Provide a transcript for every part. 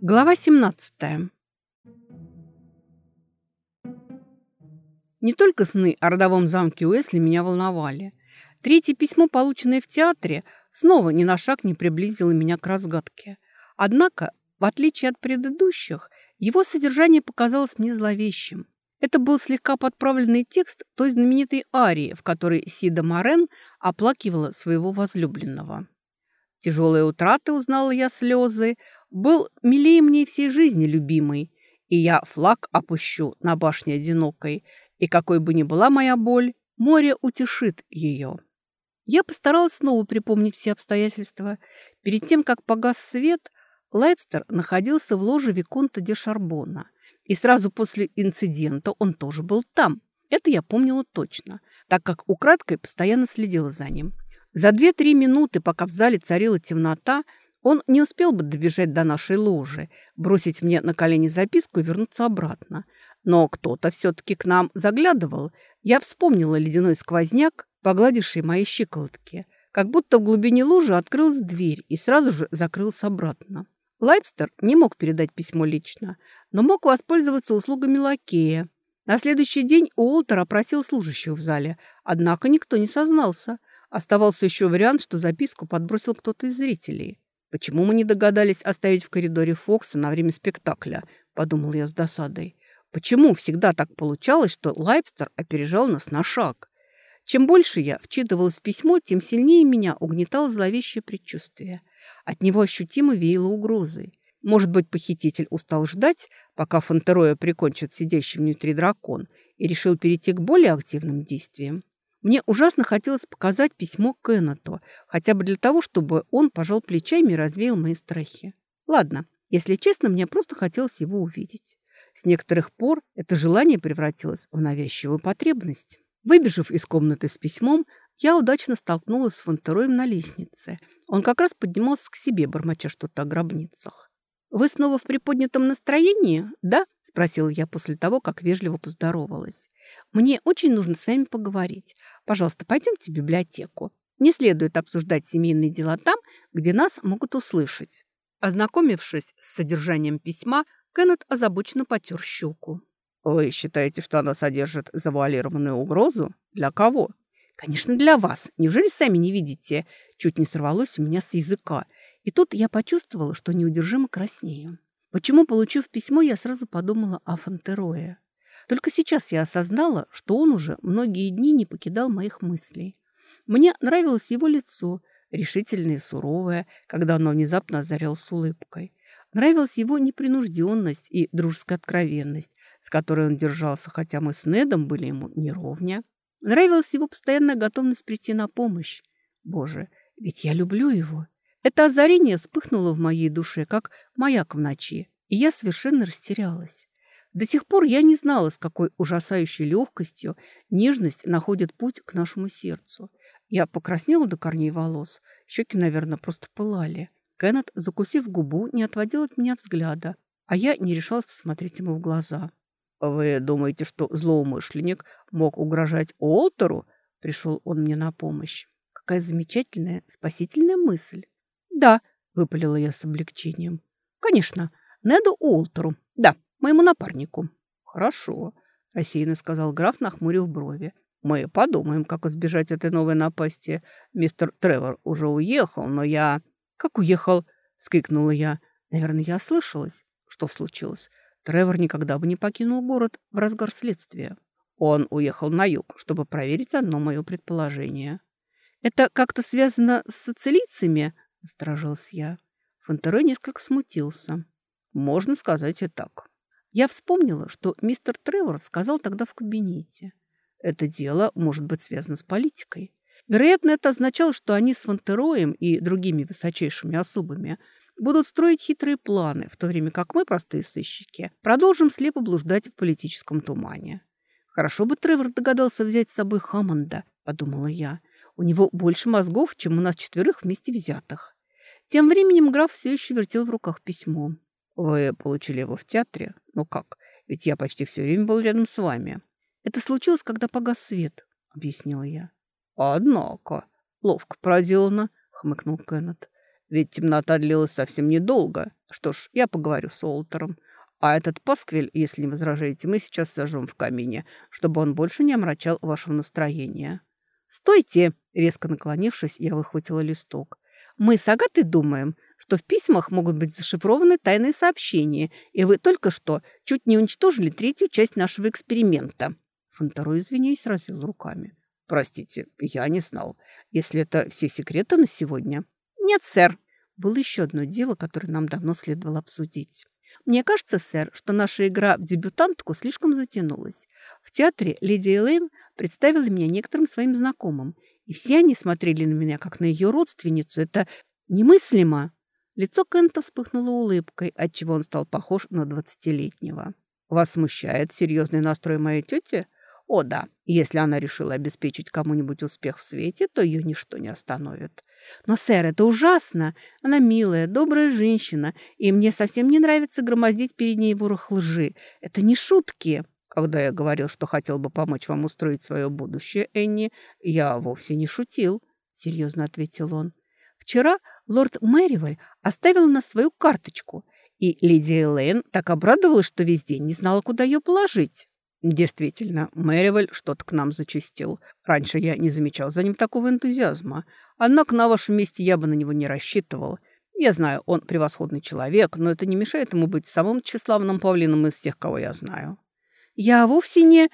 Глава 17. Не только сны о родовом замке Уэсли меня волновали. Третье письмо, полученное в театре, снова ни на шаг не приблизило меня к разгадке. Однако, в отличие от предыдущих, его содержание показалось мне зловещим. Это был слегка подправленный текст той знаменитой арии, в которой Сида Морен оплакивала своего возлюбленного. Тяжелые утраты узнала я слезы, был милее мне всей жизни любимый, и я флаг опущу на башне одинокой, и какой бы ни была моя боль, море утешит ее. Я постаралась снова припомнить все обстоятельства. Перед тем, как погас свет, Лайпстер находился в ложе Виконта де Шарбона, и сразу после инцидента он тоже был там. Это я помнила точно, так как украдкой постоянно следила за ним. За две-три минуты, пока в зале царила темнота, он не успел бы добежать до нашей ложи, бросить мне на колени записку и вернуться обратно. Но кто-то все-таки к нам заглядывал. Я вспомнила ледяной сквозняк, погладивший мои щиколотки. Как будто в глубине лужи открылась дверь и сразу же закрылась обратно. Лайпстер не мог передать письмо лично, но мог воспользоваться услугами лакея. На следующий день Уолтер опросил служащих в зале, однако никто не сознался. Оставался еще вариант, что записку подбросил кто-то из зрителей. «Почему мы не догадались оставить в коридоре Фокса на время спектакля?» – подумал я с досадой. «Почему всегда так получалось, что Лайпстер опережал нас на шаг?» Чем больше я вчитывалась в письмо, тем сильнее меня угнетало зловещее предчувствие. От него ощутимо веяло угрозой. Может быть, похититель устал ждать, пока Фонтероя прикончит сидящий внутри дракон, и решил перейти к более активным действиям. Мне ужасно хотелось показать письмо Кеннету, хотя бы для того, чтобы он пожал плечами и развеял мои страхи. Ладно, если честно, мне просто хотелось его увидеть. С некоторых пор это желание превратилось в навязчивую потребность. Выбежав из комнаты с письмом, я удачно столкнулась с Фонтероем на лестнице. Он как раз поднимался к себе, бормоча что-то о гробницах. «Вы снова в приподнятом настроении, да?» – спросила я после того, как вежливо поздоровалась. Мне очень нужно с вами поговорить. Пожалуйста, пойдемте в библиотеку. Не следует обсуждать семейные дела там, где нас могут услышать». Ознакомившись с содержанием письма, Кеннет озабоченно потер щеку. «Вы считаете, что она содержит завуалированную угрозу? Для кого?» «Конечно, для вас. Неужели сами не видите?» Чуть не сорвалось у меня с языка. И тут я почувствовала, что неудержимо краснею. Почему, получив письмо, я сразу подумала о Фонтерое? Только сейчас я осознала, что он уже многие дни не покидал моих мыслей. Мне нравилось его лицо, решительное и суровое, когда оно внезапно озарялось улыбкой. Нравилась его непринужденность и дружеская откровенность, с которой он держался, хотя мы с Недом были ему неровня. Нравилась его постоянная готовность прийти на помощь. Боже, ведь я люблю его. Это озарение вспыхнуло в моей душе, как маяк в ночи, и я совершенно растерялась. До сих пор я не знала, с какой ужасающей легкостью нежность находит путь к нашему сердцу. Я покраснела до корней волос, щеки, наверное, просто пылали. Кеннет, закусив губу, не отводил от меня взгляда, а я не решалась посмотреть ему в глаза. «Вы думаете, что злоумышленник мог угрожать Уолтеру?» Пришел он мне на помощь. Какая замечательная, спасительная мысль. «Да», — выпалила я с облегчением. «Конечно, Неду Уолтеру, да» моему напарнику». «Хорошо», – рассеянно сказал граф, нахмурив брови. «Мы подумаем, как избежать этой новой напасти. Мистер Тревор уже уехал, но я...» «Как уехал?» – скрикнула я. Наверное, я ослышалась. Что случилось? Тревор никогда бы не покинул город в разгар следствия. Он уехал на юг, чтобы проверить одно мое предположение. «Это как-то связано с сицилийцами?» – насторожился я. Фонтерой несколько смутился. «Можно сказать и так. Я вспомнила, что мистер Тревор сказал тогда в кабинете. Это дело может быть связано с политикой. Вероятно, это означало, что они с Фонтероем и другими высочайшими особами будут строить хитрые планы, в то время как мы, простые сыщики, продолжим слепо блуждать в политическом тумане. «Хорошо бы Тревор догадался взять с собой Хаммонда», – подумала я. «У него больше мозгов, чем у нас четверых вместе взятых». Тем временем граф все еще вертел в руках письмо. «Вы получили его в театре? Ну как? Ведь я почти все время был рядом с вами». «Это случилось, когда погас свет», — объяснила я. «Однако, ловко проделано», — хмыкнул Кеннет. «Ведь темнота длилась совсем недолго. Что ж, я поговорю с Олтером. А этот пасквиль, если не возражаете, мы сейчас сожжем в камине, чтобы он больше не омрачал вашего настроения». «Стойте!» — резко наклонившись, я выхватила листок. «Мы с Агатой думаем, что в письмах могут быть зашифрованы тайные сообщения, и вы только что чуть не уничтожили третью часть нашего эксперимента». Фонтаро, извиняясь, развел руками. «Простите, я не знал. Если это все секреты на сегодня...» «Нет, сэр». Было еще одно дело, которое нам давно следовало обсудить. Мне кажется, сэр, что наша игра в дебютантку слишком затянулась. В театре леди Элейн представила меня некоторым своим знакомым, и все они смотрели на меня, как на ее родственницу. Это немыслимо. Лицо Кента вспыхнуло улыбкой, отчего он стал похож на двадцатилетнего. «Вас смущает серьезный настрой моей тети?» «О да, если она решила обеспечить кому-нибудь успех в свете, то ее ничто не остановит. Но, сэр, это ужасно. Она милая, добрая женщина, и мне совсем не нравится громоздить перед ней ворох лжи. Это не шутки. Когда я говорил, что хотел бы помочь вам устроить свое будущее, Энни, я вовсе не шутил, серьезно ответил он. Вчера лорд Мэриваль оставил на свою карточку, и леди Элейн так обрадовалась, что весь день не знала, куда ее положить. Действительно, Мэриваль что-то к нам зачистил. Раньше я не замечал за ним такого энтузиазма. Однако на вашем месте я бы на него не рассчитывал. Я знаю, он превосходный человек, но это не мешает ему быть самым тщеславным павлином из тех, кого я знаю. Я вовсе не...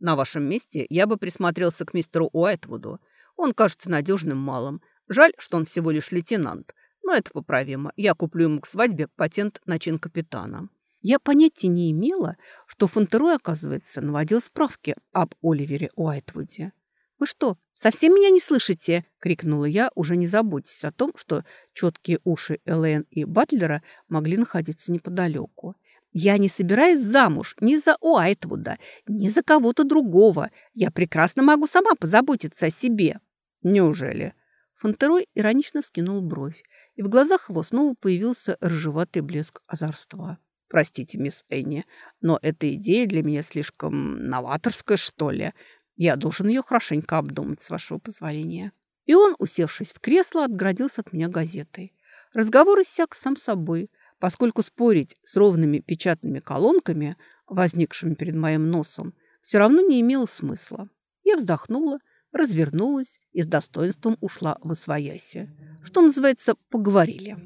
На вашем месте я бы присмотрелся к мистеру Уайтвуду. Он кажется надежным малым. Жаль, что он всего лишь лейтенант. Но это поправимо. Я куплю ему к свадьбе патент на чин капитана. Я понятия не имела, что Фонтерой, оказывается, наводил справки об Оливере Уайтвуде. «Вы что, совсем меня не слышите?» — крикнула я, уже не заботясь о том, что четкие уши Элэйн и Батлера могли находиться неподалеку. «Я не собираюсь замуж ни за Уайтвуда, ни за кого-то другого. Я прекрасно могу сама позаботиться о себе». «Неужели?» Фонтерой иронично вскинул бровь, и в глазах его снова появился рыжеватый блеск озорства. «Простите, мисс Энни, но эта идея для меня слишком новаторская, что ли. Я должен ее хорошенько обдумать, с вашего позволения». И он, усевшись в кресло, отгородился от меня газетой. Разговор иссяк сам собой, поскольку спорить с ровными печатными колонками, возникшими перед моим носом, все равно не имело смысла. Я вздохнула, развернулась и с достоинством ушла в освояси. Что называется, поговорили.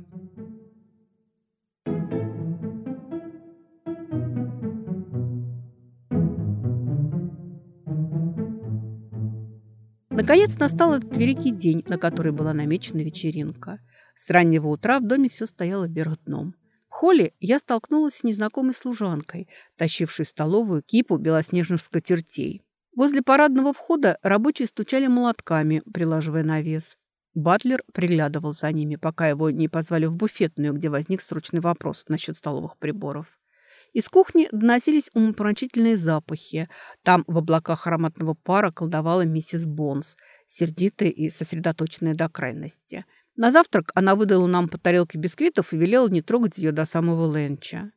Наконец настал этот великий день, на который была намечена вечеринка. С раннего утра в доме все стояло вверх дном. В холле я столкнулась с незнакомой служанкой, тащившей столовую кипу белоснежных скатертей. Возле парадного входа рабочие стучали молотками, прилаживая навес. Батлер приглядывал за ними, пока его не позвали в буфетную, где возник срочный вопрос насчет столовых приборов. Из кухни доносились умопомрачительные запахи. Там в облаках ароматного пара колдовала миссис Бонс, сердитая и сосредоточенная до крайности. На завтрак она выдала нам по тарелке бисквитов и велела не трогать ее до самого ленча.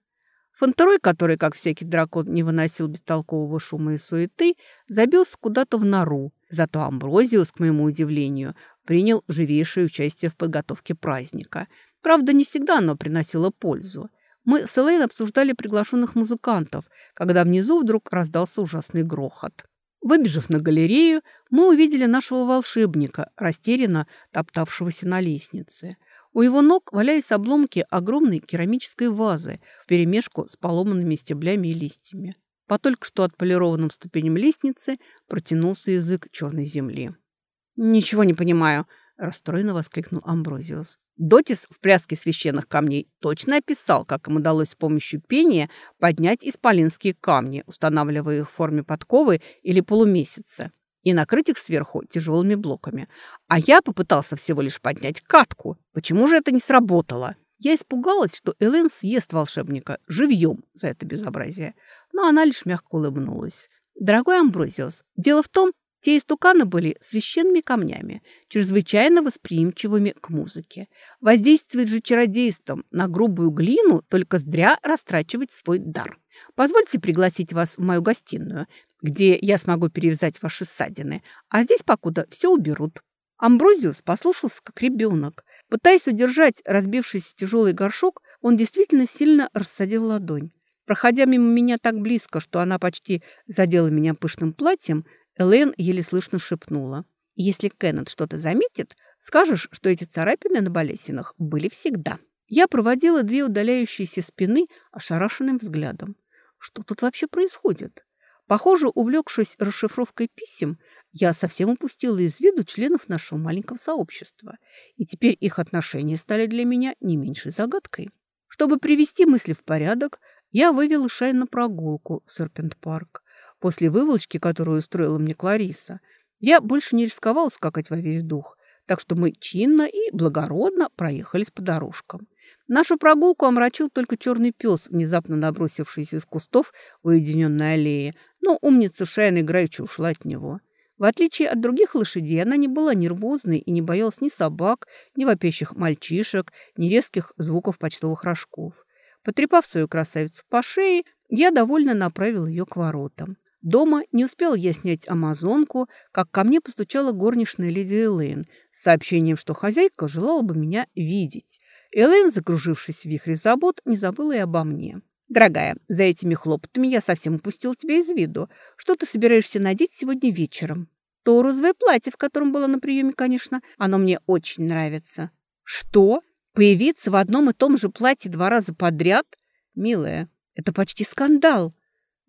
Фонтерой, который, как всякий дракон, не выносил бестолкового шума и суеты, забился куда-то в нору. Зато Амброзиус, к моему удивлению, принял живейшее участие в подготовке праздника. Правда, не всегда оно приносило пользу. Мы с Элейн обсуждали приглашенных музыкантов, когда внизу вдруг раздался ужасный грохот. Выбежав на галерею, мы увидели нашего волшебника, растерянно топтавшегося на лестнице. У его ног валялись обломки огромной керамической вазы вперемешку с поломанными стеблями и листьями. По только что отполированным ступеням лестницы протянулся язык черной земли. «Ничего не понимаю», – расстроенно воскликнул Амброзиус. Дотис в пляске священных камней точно описал, как им удалось с помощью пения поднять исполинские камни, устанавливая их в форме подковы или полумесяца, и накрыть их сверху тяжелыми блоками. А я попытался всего лишь поднять катку. Почему же это не сработало? Я испугалась, что Элен съест волшебника живьем за это безобразие, но она лишь мягко улыбнулась. «Дорогой Амброзиус, дело в том, Те истуканы были священными камнями, чрезвычайно восприимчивыми к музыке. Воздействует же чародейством на грубую глину, только зря растрачивать свой дар. Позвольте пригласить вас в мою гостиную, где я смогу перевязать ваши ссадины, а здесь покуда все уберут». Амброзиус послушался, как ребенок. Пытаясь удержать разбившийся тяжелый горшок, он действительно сильно рассадил ладонь. Проходя мимо меня так близко, что она почти задела меня пышным платьем, Элен еле слышно шепнула. «Если Кеннет что-то заметит, скажешь, что эти царапины на балесинах были всегда». Я проводила две удаляющиеся спины ошарашенным взглядом. Что тут вообще происходит? Похоже, увлекшись расшифровкой писем, я совсем упустила из виду членов нашего маленького сообщества, и теперь их отношения стали для меня не меньшей загадкой. Чтобы привести мысли в порядок, я вывела Шай на прогулку в Серпент-парк. После выволочки, которую устроила мне Клариса, я больше не рисковала скакать во весь дух, так что мы чинно и благородно проехались по дорожкам. Нашу прогулку омрачил только черный пес, внезапно набросившийся из кустов в уединенной аллее, но умница Шайна играючи ушла от него. В отличие от других лошадей, она не была нервозной и не боялась ни собак, ни вопящих мальчишек, ни резких звуков почтовых рожков. Потрепав свою красавицу по шее, я довольно направил ее к воротам. Дома не успел я снять амазонку, как ко мне постучала горничная леди Элейн с сообщением, что хозяйка желала бы меня видеть. Элейн, закружившись в вихре забот, не забыла и обо мне. «Дорогая, за этими хлопотами я совсем упустил тебя из виду. Что ты собираешься надеть сегодня вечером?» «То розовое платье, в котором была на приеме, конечно. Оно мне очень нравится». «Что? Появиться в одном и том же платье два раза подряд? Милая, это почти скандал.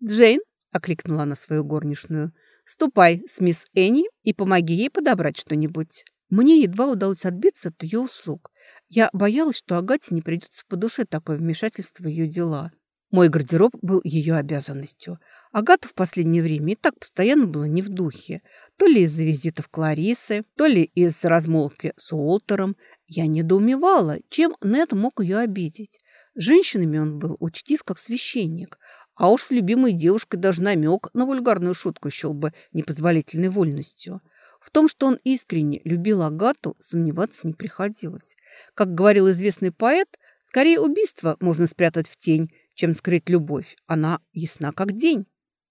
Джейн, окликнула она свою горничную. «Ступай с мисс Энни и помоги ей подобрать что-нибудь». Мне едва удалось отбиться от ее услуг. Я боялась, что Агате не придется по душе такое вмешательство в ее дела. Мой гардероб был ее обязанностью. Агата в последнее время и так постоянно была не в духе. То ли из-за визитов Кларисы, то ли из-за размолвки с Уолтером. Я недоумевала, чем Нед мог ее обидеть. Женщинами он был учтив, как священник, а уж с любимой девушкой даже намек на вульгарную шутку счел бы непозволительной вольностью. В том, что он искренне любил Агату, сомневаться не приходилось. Как говорил известный поэт, скорее убийство можно спрятать в тень, чем скрыть любовь. Она ясна как день.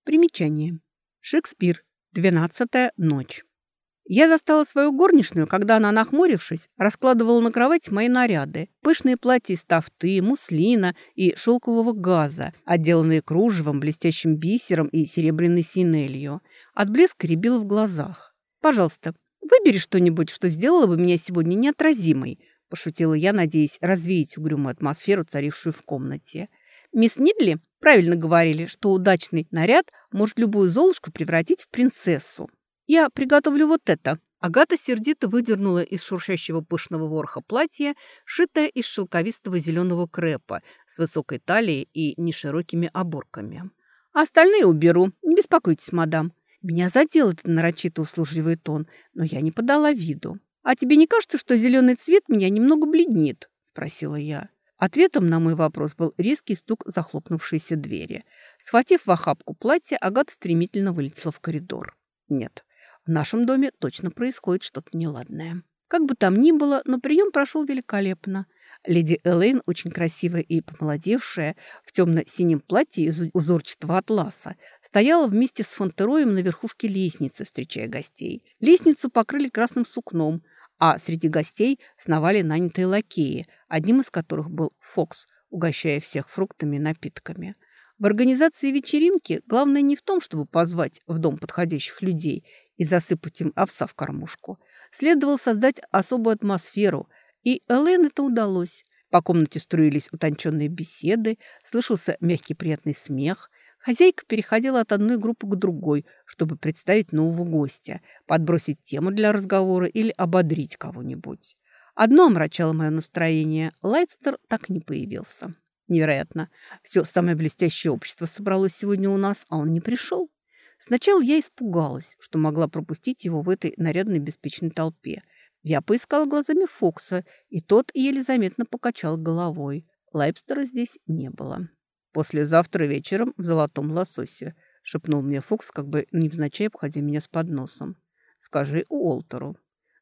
Примечание. Шекспир. Двенадцатая ночь. Я застала свою горничную, когда она, нахмурившись, раскладывала на кровать мои наряды. Пышные платья из тафты, муслина и шелкового газа, отделанные кружевом, блестящим бисером и серебряной синелью. От блеска рябило в глазах. «Пожалуйста, выбери что-нибудь, что сделало бы меня сегодня неотразимой», пошутила я, надеясь развеять угрюмую атмосферу, царившую в комнате. «Мисс Нидли правильно говорили, что удачный наряд может любую золушку превратить в принцессу». «Я приготовлю вот это». Агата сердито выдернула из шуршащего пышного ворха платье, шитое из шелковистого зеленого крепа с высокой талией и неширокими оборками. «А остальные уберу. Не беспокойтесь, мадам. Меня задел этот нарочито услужливый тон, но я не подала виду. «А тебе не кажется, что зеленый цвет меня немного бледнит?» – спросила я. Ответом на мой вопрос был резкий стук захлопнувшейся двери. Схватив в охапку платье, Агата стремительно вылетела в коридор. Нет, в нашем доме точно происходит что-то неладное. Как бы там ни было, но прием прошел великолепно. Леди Элейн, очень красивая и помолодевшая, в темно-синем платье из узорчатого атласа, стояла вместе с Фонтероем на верхушке лестницы, встречая гостей. Лестницу покрыли красным сукном, а среди гостей сновали нанятые лакеи, одним из которых был Фокс, угощая всех фруктами и напитками. В организации вечеринки главное не в том, чтобы позвать в дом подходящих людей и засыпать им овса в кормушку. Следовало создать особую атмосферу, и Элен это удалось. По комнате струились утонченные беседы, слышался мягкий приятный смех. Хозяйка переходила от одной группы к другой, чтобы представить нового гостя, подбросить тему для разговора или ободрить кого-нибудь. Одно омрачало мое настроение. Лайпстер так не появился. Невероятно. Все самое блестящее общество собралось сегодня у нас, а он не пришел. Сначала я испугалась, что могла пропустить его в этой нарядной беспечной толпе. Я поискала глазами Фокса, и тот еле заметно покачал головой. Лайпстера здесь не было. «Послезавтра вечером в Золотом Лососе. – шепнул мне Фокс, как бы невзначай обходя меня с подносом. «Скажи Уолтеру».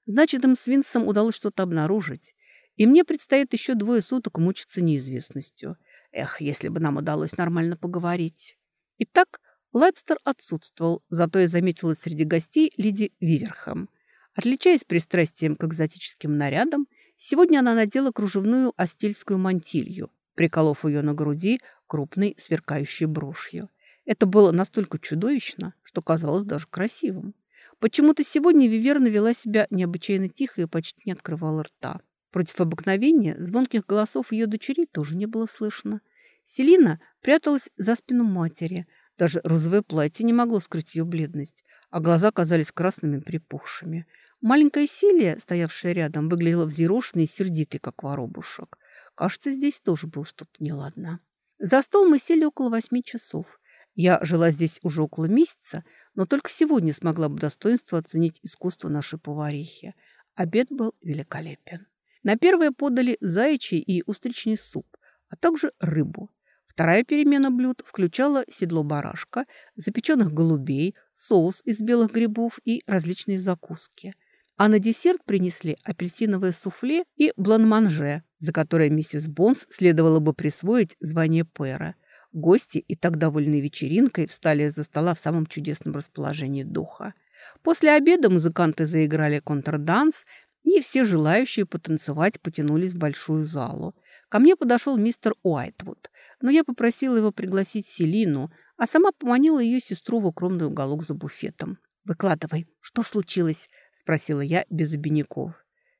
Значит, им с Винсом удалось что-то обнаружить. И мне предстоит еще двое суток мучиться неизвестностью. Эх, если бы нам удалось нормально поговорить. Итак, Лайпстер отсутствовал, зато я заметила среди гостей леди Виверхэм. Отличаясь пристрастием к экзотическим нарядам, сегодня она надела кружевную астильскую мантилью, приколов ее на груди крупной сверкающей брошью. Это было настолько чудовищно, что казалось даже красивым. Почему-то сегодня Виверна вела себя необычайно тихо и почти не открывала рта. Против обыкновения звонких голосов ее дочерей тоже не было слышно. Селина пряталась за спину матери. Даже розовое платье не могло скрыть ее бледность, а глаза казались красными припухшими. Маленькая Силия, стоявшая рядом, выглядела взъерошенной и сердитой, как воробушек. Кажется, здесь тоже было что-то неладно. За стол мы сели около восьми часов. Я жила здесь уже около месяца, но только сегодня смогла бы достоинство оценить искусство нашей поварихи. Обед был великолепен. На первое подали заячий и устричный суп, а также рыбу. Вторая перемена блюд включала седло барашка, запеченных голубей, соус из белых грибов и различные закуски. А на десерт принесли апельсиновое суфле и бланманже, за которое миссис Бонс следовало бы присвоить звание пэра. Гости, и так довольные вечеринкой, встали за стола в самом чудесном расположении духа. После обеда музыканты заиграли контрданс, и все желающие потанцевать потянулись в большую залу. Ко мне подошел мистер Уайтвуд, но я попросила его пригласить Селину, а сама поманила ее сестру в укромный уголок за буфетом. «Выкладывай, что случилось?» – спросила я без обиняков.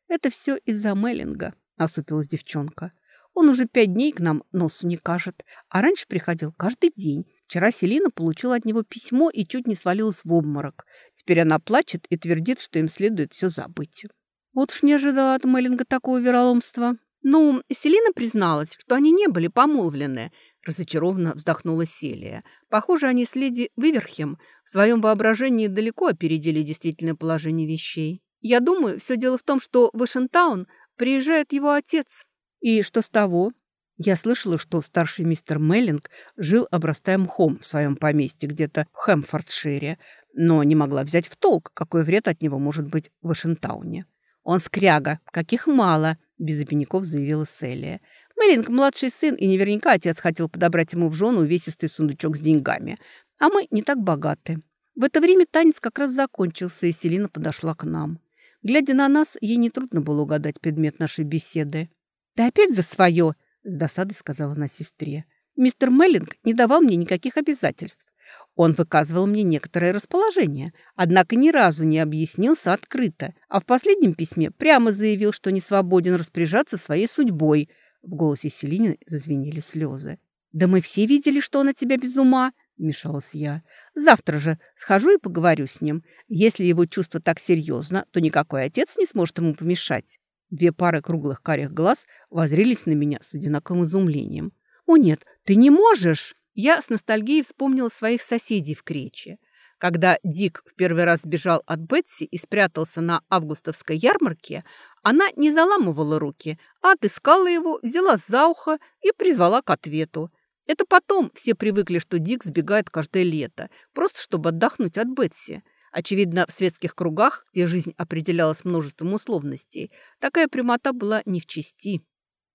«Это все из-за Меллинга», – осупилась девчонка. Он уже пять дней к нам носу не кажет, а раньше приходил каждый день. Вчера Селина получила от него письмо и чуть не свалилась в обморок. Теперь она плачет и твердит, что им следует все забыть. Вот уж не ожидала от Меллинга такого вероломства. Ну, Селина призналась, что они не были помолвлены. Разочарованно вздохнула Селия. Похоже, они с леди Виверхем в своем воображении далеко опередили действительное положение вещей. Я думаю, все дело в том, что в Эшентаун приезжает его отец. И что с того? Я слышала, что старший мистер Меллинг жил, обрастая мхом в своем поместье где-то в Хэмфордшире, но не могла взять в толк, какой вред от него может быть в Вашингтауне. «Он скряга, каких мало», – без обиняков заявила Селия. Меллинг – младший сын, и наверняка отец хотел подобрать ему в жену увесистый сундучок с деньгами. А мы не так богаты. В это время танец как раз закончился, и Селина подошла к нам. Глядя на нас, ей нетрудно было угадать предмет нашей беседы. «Ты опять за свое?» – с досадой сказала она сестре. «Мистер Меллинг не давал мне никаких обязательств. Он выказывал мне некоторое расположение, однако ни разу не объяснился открыто, а в последнем письме прямо заявил, что не свободен распоряжаться своей судьбой». В голосе Селины зазвенели слезы. «Да мы все видели, что он от тебя без ума», – вмешалась я. «Завтра же схожу и поговорю с ним. Если его чувство так серьезно, то никакой отец не сможет ему помешать». Две пары круглых карих глаз возрились на меня с одинаковым изумлением. «О нет, ты не можешь!» Я с ностальгией вспомнила своих соседей в Крече. Когда Дик в первый раз сбежал от Бетси и спрятался на августовской ярмарке, она не заламывала руки, а отыскала его, взяла за ухо и призвала к ответу. Это потом все привыкли, что Дик сбегает каждое лето, просто чтобы отдохнуть от Бетси. Очевидно, в светских кругах, где жизнь определялась множеством условностей, такая прямота была не в чести.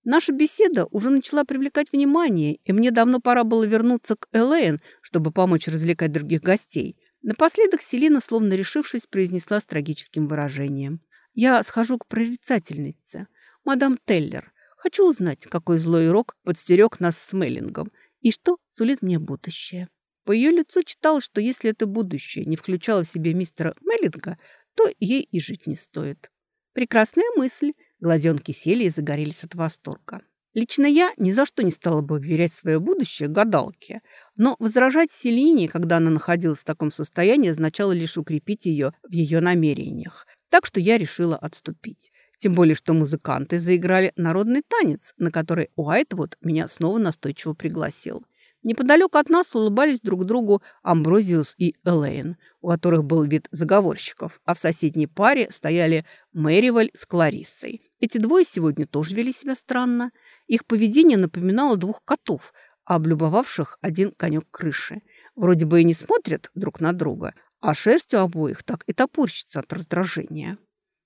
Наша беседа уже начала привлекать внимание, и мне давно пора было вернуться к Элейн, чтобы помочь развлекать других гостей. Напоследок Селина, словно решившись, произнесла с трагическим выражением. «Я схожу к прорицательнице, мадам Теллер. Хочу узнать, какой злой рок подстерег нас с Меллингом и что сулит мне будущее». По ее лицу читалось, что если это будущее не включало в себе мистера Меллинга, то ей и жить не стоит. Прекрасная мысль. Глазенки сели и загорелись от восторга. Лично я ни за что не стала бы уверять свое будущее гадалке, но возражать Селине, когда она находилась в таком состоянии, означало лишь укрепить ее в ее намерениях. Так что я решила отступить. Тем более, что музыканты заиграли народный танец, на который Уайтвуд меня снова настойчиво пригласил. Неподалеку от нас улыбались друг другу Амброзиус и Элейн, у которых был вид заговорщиков, а в соседней паре стояли Мэриваль с Клариссой. Эти двое сегодня тоже вели себя странно. Их поведение напоминало двух котов, облюбовавших один конек крыши. Вроде бы и не смотрят друг на друга, а шерсть у обоих так и топорщится от раздражения.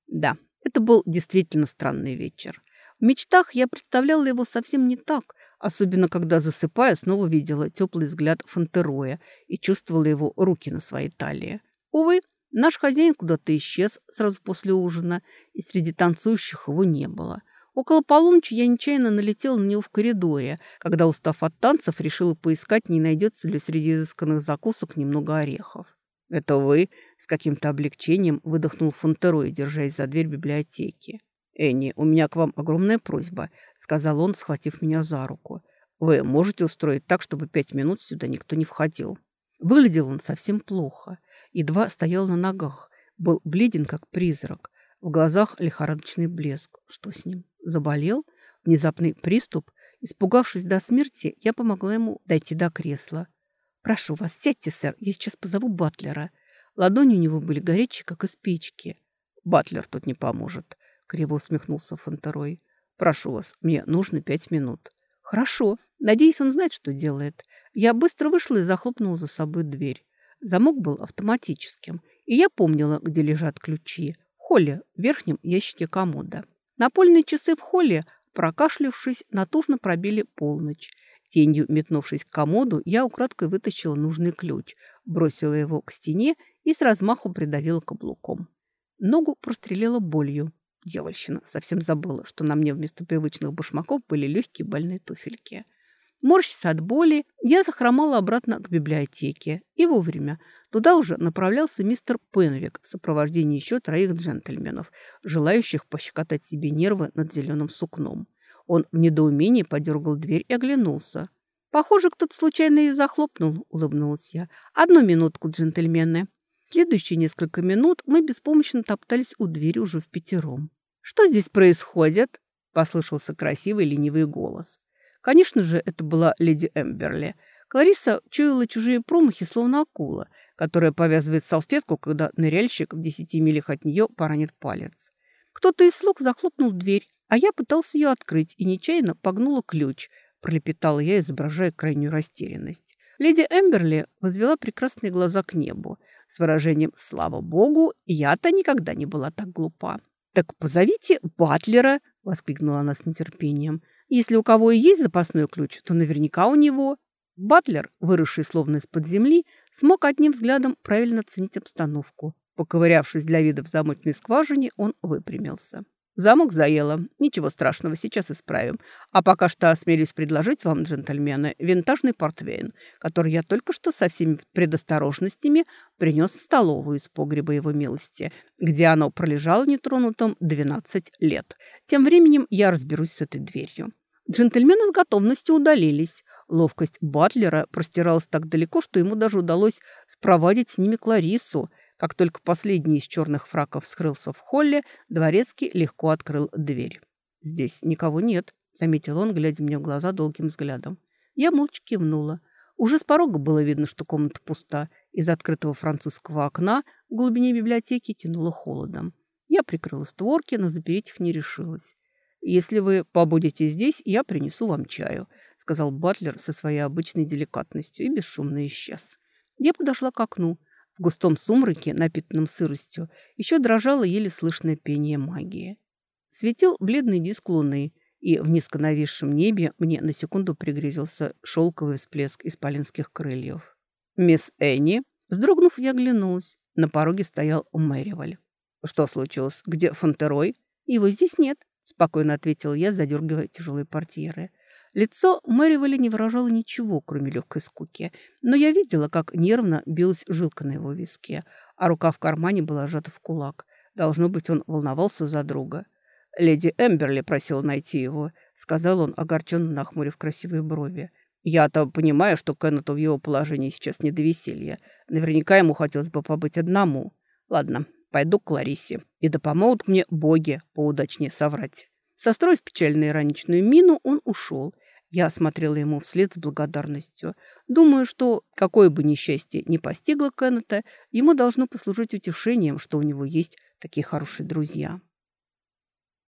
Да, это был действительно странный вечер. В мечтах я представляла его совсем не так, особенно когда, засыпая, снова видела теплый взгляд Фонтероя и чувствовала его руки на своей талии. Увы, наш хозяин куда-то исчез сразу после ужина, и среди танцующих его не было. Около полуночи я нечаянно налетела на него в коридоре, когда, устав от танцев, решила поискать, не найдется ли среди изысканных закусок немного орехов. «Это вы?» – с каким-то облегчением выдохнул Фонтерой, держась за дверь библиотеки. «Энни, у меня к вам огромная просьба», – сказал он, схватив меня за руку. «Вы можете устроить так, чтобы пять минут сюда никто не входил?» Выглядел он совсем плохо. Едва стоял на ногах. Был бледен, как призрак. В глазах лихорадочный блеск. Что с ним? Заболел? Внезапный приступ? Испугавшись до смерти, я помогла ему дойти до кресла. «Прошу вас, сядьте, сэр, я сейчас позову Батлера». Ладони у него были горячие, как из печки. «Батлер тут не поможет», — криво усмехнулся Фонтерой. «Прошу вас, мне нужно пять минут». «Хорошо. Надеюсь, он знает, что делает». Я быстро вышла и захлопнула за собой дверь. Замок был автоматическим, и я помнила, где лежат ключи. В холле, в верхнем ящике комода. Напольные часы в холле, прокашлявшись, натужно пробили полночь. Тенью метнувшись к комоду, я украдкой вытащила нужный ключ, бросила его к стене и с размаху придавила каблуком. Ногу прострелила болью. Дьявольщина совсем забыла, что на мне вместо привычных башмаков были легкие больные туфельки. Морщись от боли, я захромала обратно к библиотеке. И вовремя. Туда уже направлялся мистер Пенвик в сопровождении еще троих джентльменов, желающих пощекотать себе нервы над зеленым сукном. Он в недоумении подергал дверь и оглянулся. «Похоже, кто-то случайно ее захлопнул», — улыбнулась я. «Одну минутку, джентльмены». Следующие несколько минут мы беспомощно топтались у двери уже в пятером. «Что здесь происходит?» — послышался красивый ленивый голос. Конечно же, это была леди Эмберли. Клариса чуяла чужие промахи, словно акула, которая повязывает салфетку, когда ныряльщик в десяти милях от нее поранит палец. Кто-то из слуг захлопнул дверь, а я пытался ее открыть и нечаянно погнула ключ, пролепетала я, изображая крайнюю растерянность. Леди Эмберли возвела прекрасные глаза к небу с выражением «Слава Богу, я-то никогда не была так глупа». «Так позовите Батлера!» – воскликнула она с нетерпением. «Если у кого и есть запасной ключ, то наверняка у него». Батлер, выросший словно из-под земли, смог одним взглядом правильно оценить обстановку. Поковырявшись для вида в замочной скважине, он выпрямился. Замок заело. Ничего страшного, сейчас исправим. А пока что осмелюсь предложить вам, джентльмены, винтажный портвейн, который я только что со всеми предосторожностями принес в столовую из погреба его милости, где оно пролежало нетронутым 12 лет. Тем временем я разберусь с этой дверью. Джентльмены с готовностью удалились. Ловкость Батлера простиралась так далеко, что ему даже удалось спровадить с ними Кларису – как только последний из черных фраков скрылся в холле, Дворецкий легко открыл дверь. «Здесь никого нет», — заметил он, глядя мне в глаза долгим взглядом. Я молча кивнула. Уже с порога было видно, что комната пуста. Из открытого французского окна в глубине библиотеки тянуло холодом. Я прикрыла створки, но запереть их не решилась. «Если вы побудете здесь, я принесу вам чаю», — сказал Батлер со своей обычной деликатностью и бесшумно исчез. Я подошла к окну. В густом сумраке, напитанном сыростью, еще дрожало еле слышное пение магии. Светил бледный диск луны, и в низко нависшем небе мне на секунду пригрезился шелковый всплеск исполинских крыльев. «Мисс Энни?» Вздрогнув, я оглянулась. На пороге стоял Мэриваль. «Что случилось? Где Фонтерой?» «Его здесь нет», — спокойно ответил я, задергивая тяжелые портьеры. Лицо Мэриволя не выражало ничего, кроме легкой скуки, но я видела, как нервно билась жилка на его виске, а рука в кармане была сжата в кулак. Должно быть, он волновался за друга. «Леди Эмберли просила найти его», — сказал он, огорченно нахмурив красивые брови. «Я-то понимаю, что Кеннету в его положении сейчас не до веселья. Наверняка ему хотелось бы побыть одному. Ладно, пойду к Ларисе, и да помогут мне боги поудачнее соврать». Состроив печальную ироничную мину, он ушел. Я смотрела ему вслед с благодарностью. Думаю, что какое бы несчастье ни постигло Кеннета, ему должно послужить утешением, что у него есть такие хорошие друзья.